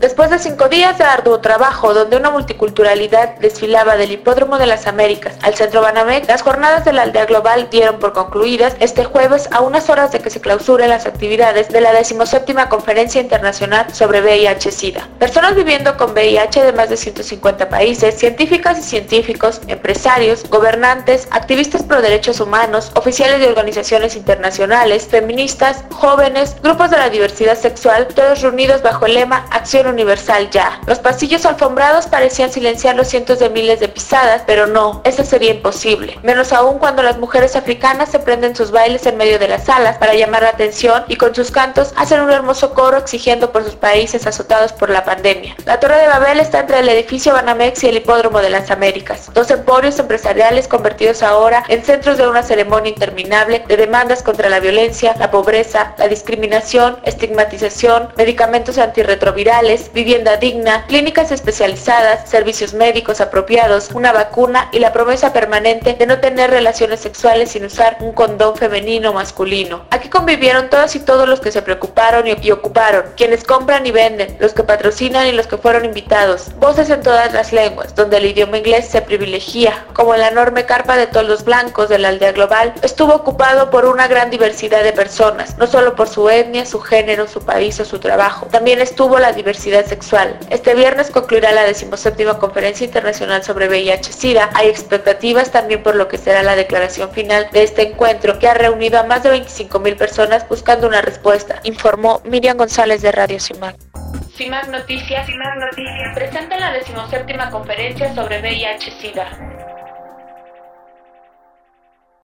Después de cinco días de arduo trabajo, donde una multiculturalidad desfilaba del Hipódromo de las Américas al Centro Banamex, las jornadas de la aldea global dieron por concluidas este jueves a unas horas de que se clausuren las actividades de la decimoséptima Conferencia Internacional sobre VIH-Sida. Personas viviendo con VIH de más de 150 países, científicas y científicos, empresarios, gobernantes, activistas pro derechos humanos, oficiales de organizaciones internacionales, feministas, jóvenes, grupos de la diversidad sexual, todos reunidos bajo el lema Acción universal ya. Los pasillos alfombrados parecían silenciar los cientos de miles de pisadas, pero no, eso sería imposible. Menos aún cuando las mujeres africanas se prenden sus bailes en medio de las salas para llamar la atención y con sus cantos hacen un hermoso coro exigiendo por sus países azotados por la pandemia. La Torre de Babel está entre el edificio Banamex y el Hipódromo de las Américas, dos emporios empresariales convertidos ahora en centros de una ceremonia interminable de demandas contra la violencia, la pobreza, la discriminación, estigmatización, medicamentos antirretrovirales, vivienda digna, clínicas especializadas, servicios médicos apropiados, una vacuna y la promesa permanente de no tener relaciones sexuales sin usar un condón femenino o masculino. Aquí convivieron todas y todos los que se preocuparon y, ocuparon, quienes compran y venden, los que patrocinan y los que fueron invitados. Voces en todas las lenguas, donde el idioma inglés se privilegia, como la enorme carpa de toldos blancos de la aldea global, estuvo ocupado por una gran diversidad de personas, no solo por su etnia, su género, su país o su trabajo. También estuvo la diversidad sexual. Este viernes concluirá la decimoséptima Conferencia Internacional sobre VIH-Sida. Hay expectativas también por lo que será la declaración final de este encuentro que ha reunido a más de 25 mil personas buscando una respuesta, informó Miriam González de Radio CIMAC. CIMAC Noticias, CIMAC Noticias presenta la decimoséptima Conferencia sobre VIH-Sida.